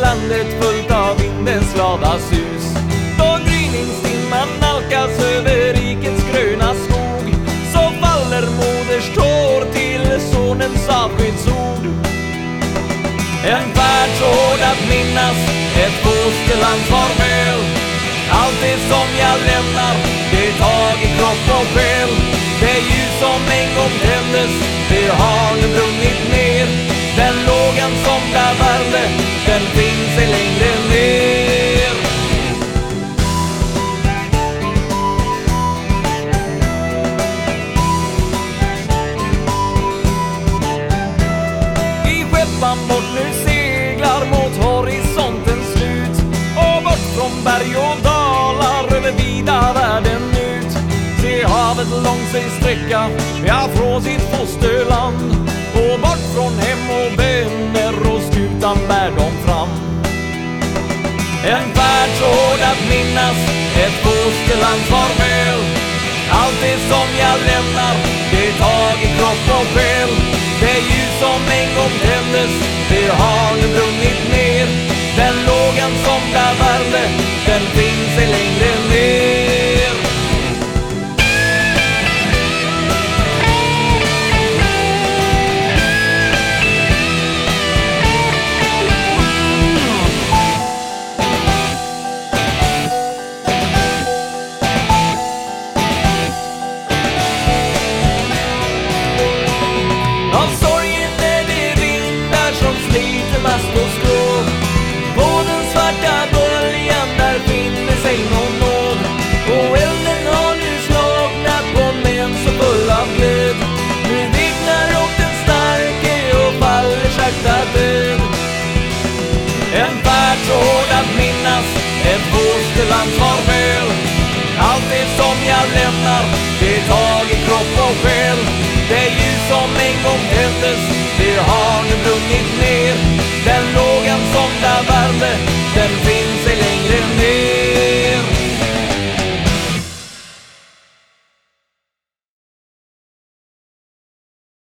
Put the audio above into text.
landet fullt av vindens glada sus. Då gryningstimman nalkas över rikets gröna skog så faller moders tår till sonens avskedsord. En färd så hård att minnas, ett fosterlands farväl. Allt det som jag lämnar, det är tag i kropp och själ. Fortfarande, den finns ej längre ner. I skeppan bort nu seglar mot horisontens slut och bort från berg och dalar över vida världen ut. Se havet långt sig sträcka, ja från sitt foster och bär dem fram. En färd så hård att minnas, ett fosterlands farväl. Allt det som jag lämnar, det är tag i kropp och själ. En värld tål att minnas, ett fosterland farväl. Allt det som jag lämnar, det tag i kropp och själ. Det ljus som en gång tändes, det har nu brunnit ner. Den